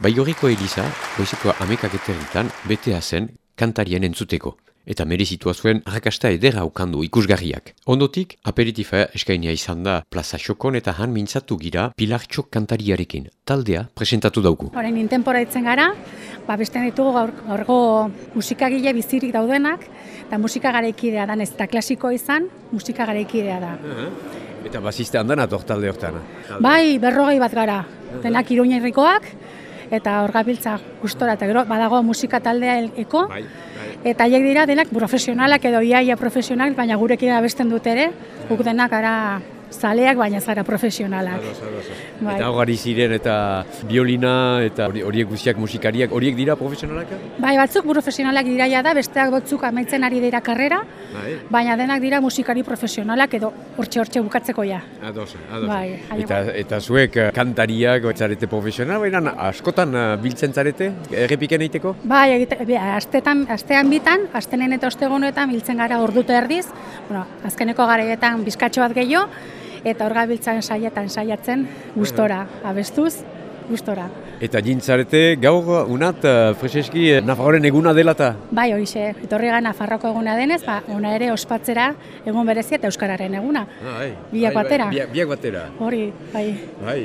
Baigoriko Eliza, goizeko amekak eterritan, betea zen kantarien entzuteko. Eta merezitua zuen arrakasta edera ukandu ikusgarriak. Ondotik, aperitifa eskainia izan da plaza xokon eta han mintzatu gira pilartxok kantariarekin. Taldea presentatu dauku. Horein intemporaitzen itzen gara, ba, beste ditugu gaur, gaurgo musikagile bizirik daudenak, eta musika garaikidea da, ez eta klasiko izan, musika garaikidea da. Eta baziste handan ator talde hortan. Bai, berrogei bat gara, denak iruña eta hor gabiltza gustora, eta gero badago musika taldea eko, bai, bai. eta haiek dira denak profesionalak edo iaia profesionalak, baina gurekin abesten dut ere, guk denak ara zaleak baina zara profesionalak. Bai. Eta ziren eta biolina eta horiek guztiak musikariak, horiek dira profesionalak? Bai, batzuk profesionalak dira ja da, besteak batzuk amaitzen ari dira karrera, bai. baina denak dira musikari profesionalak edo hortxe hortxe bukatzeko ja. Ados, ados. Bai, eta, eta zuek eh, kantariak zarete profesional, baina askotan uh, biltzen zarete, errepiken egiteko? Bai, egite, astetan, astean bitan, astenen eta ostegonetan biltzen gara orduta erdiz, bueno, azkeneko garaietan bizkatxo bat gehiago, eta hor gabiltzan saiatan saiatzen gustora abestuz gustora. Eta jintzarete gaur unat uh, freseski uh, Nafarroren eguna dela eta? Bai, horixe, etorri gara Nafarroko eguna denez, ba, ona ere ospatzera egun berezia eta Euskararen eguna. Ah, bai, biak bai, batera. Bai, biak batera. Hori, bai. Bai,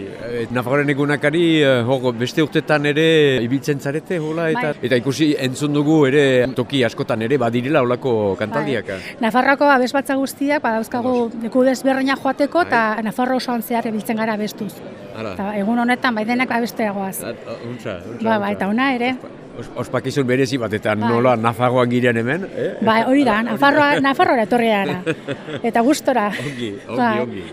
et, Nafarroren egunakari uh, beste urtetan ere ibiltzen zarete, hola, eta, bai. eta ikusi entzun dugu ere toki askotan ere badirila holako kantaldiak. Bai. Nafarroko abes batza guztiak, badauzkagu leku desberreina joateko bai. eta Nafarro osoan zehar ebiltzen gara bestuz. Eta egun honetan bai denak abesteagoaz. Untza, Ba, ba, eta ona ere. Ospakizun berezi bat, eta ba. nola Nafarroan giren hemen? Eh? Ba, hori da, Nafarroa, Nafarroa etorri gara. Eta gustora. Ongi, ongi, ba. ongi.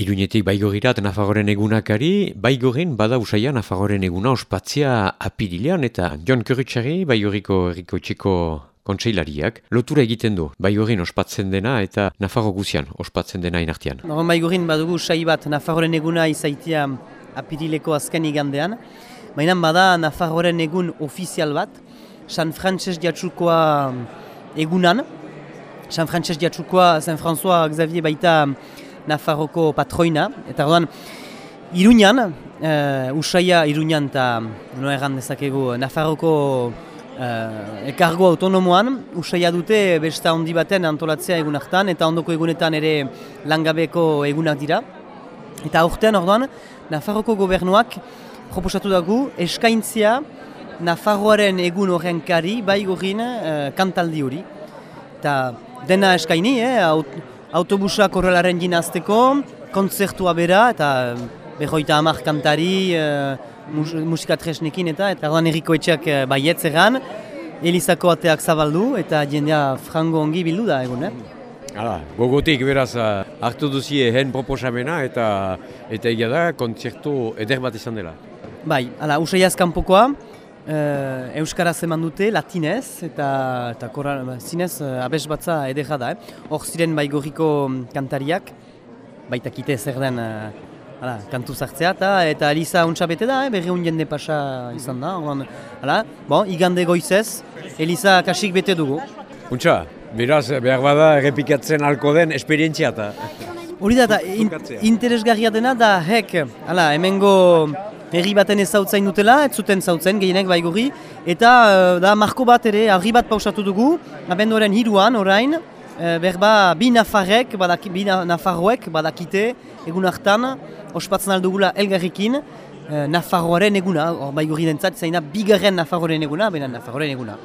Iruñetik baigogirat Nafarroren egunakari, baigorin bada usaia Nafarroren eguna ospatzia apirilean, eta John Kurritxari baigoriko erriko txeko kontseilariak lotura egiten du baigorin ospatzen dena eta Nafarro guzian ospatzen dena inartian. No, baigorin badugu usai bat Nafarroren eguna izaitia apirileko azken igandean, Baina bada Nafarroren egun ofizial bat, San Frances Jatsukoa egunan. San Frances Jatsukoa, San François Xavier baita Nafarroko patroina. Eta orduan, Iruñan, uh, Usaia Iruñan eta no erran dezakegu Nafarroko uh, ekargo autonomoan, Usaia dute besta handi baten antolatzea egun hartan, eta ondoko egunetan ere langabeko egunak dira. Eta aurtean orduan, Nafarroko gobernuak proposatu dugu eskaintzia Nafarroaren egun horren kari, bai gurin uh, kantaldi hori. Eta dena eskaini, eh, aut autobusa korrelaren ginazteko, kontzertua bera, eta behoita amak kantari, uh, mus musikatresnekin eta, eta erdan erriko etxeak uh, baietz egan, Elizako ateak zabaldu eta jendea frango ongi bildu da egun, eh? Hala, gogotik beraz hartu duzie hen proposamena eta eta egia da kontzertu eder bat izan dela. Bai, ala, usai azkanpokoa, uh, Euskaraz eman dute, latinez, eta, eta korra, zinez uh, abes batza edera da. Eh? Hor ziren bai gorriko kantariak, baita kite zer den uh, ala, kantu zartzea, eta, eta Elisa untsa bete da, eh? berri jende pasa izan da. Oran, ala, bon, igande goizez, Elisa kasik bete dugu. Untsa, beraz, behar bada, errepikatzen alko den esperientzia eta... Hori da, in, interesgarria dena da, hek, ala, hemengo herri baten ez zautzain dutela, ez zuten zautzen gehienek baigurri, eta uh, da marko bat ere, argi bat pausatu dugu, abenduaren hiruan orain, uh, berba bi nafarrek, badaki, bi nafarroek badakite egun hartan, ospatzen aldugula elgarrikin, uh, nafarroaren eguna, baigurri dentzat, zaina bigarren nafarroaren eguna, bena nafarroaren eguna.